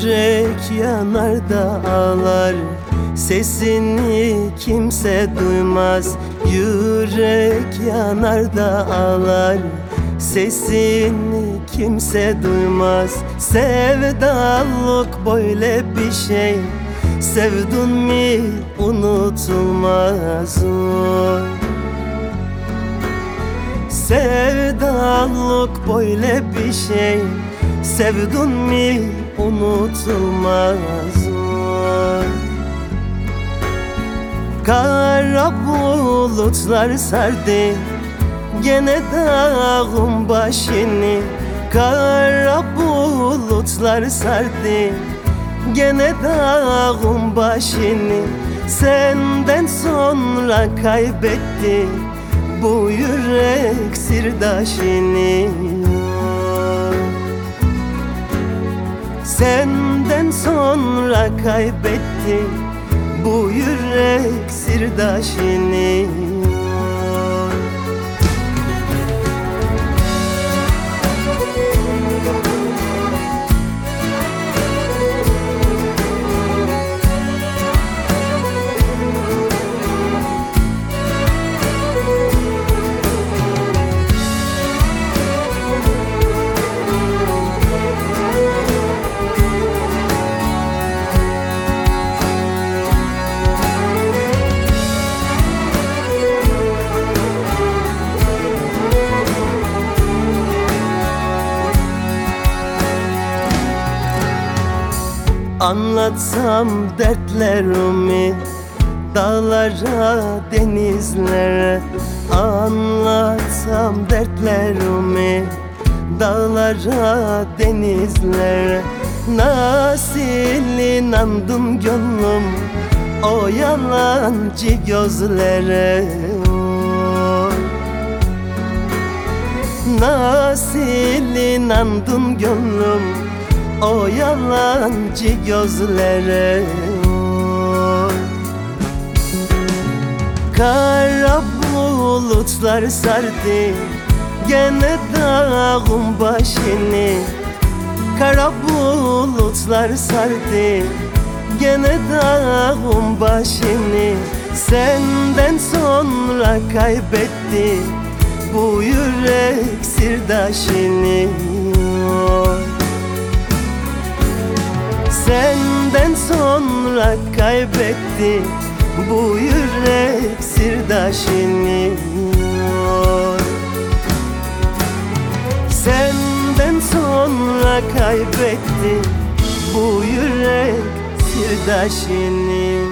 Yürek yanar da ağlar. Sesini kimse duymaz. Yürek yanar da ağlar. Sesini kimse duymaz. Sevdalık böyle bir şey. Sevdun mi unutulmaz. Oy. Sevdalık böyle bir şey. Sevdun mi unutulmaz. Kara bulutlar sardı Gene dağın başını. Kara bulutlar sardı Gene dağın başını. Senden sonra kaybetti Bu yürek sirdaşını Senden sonra kaybetti Bu yürek sirdaşını Anlatsam dertlerimi Dağlara, denizlere Anlatsam dertlerimi Dağlara, denizlere Nasıl inandım gönlüm? O yalancı gözlere. Nasıl inandım gönlüm o yalancı gözlere oy. Kara bulutlar sardı Gene dağın başını. Kara bulutlar sardı Gene dağın başını. Senden sonra kaybetti Bu yürek sirdaşını kaybetti bu yürek sirdaşını oy. Senden sonra kaybetti bu yürek sirdaşını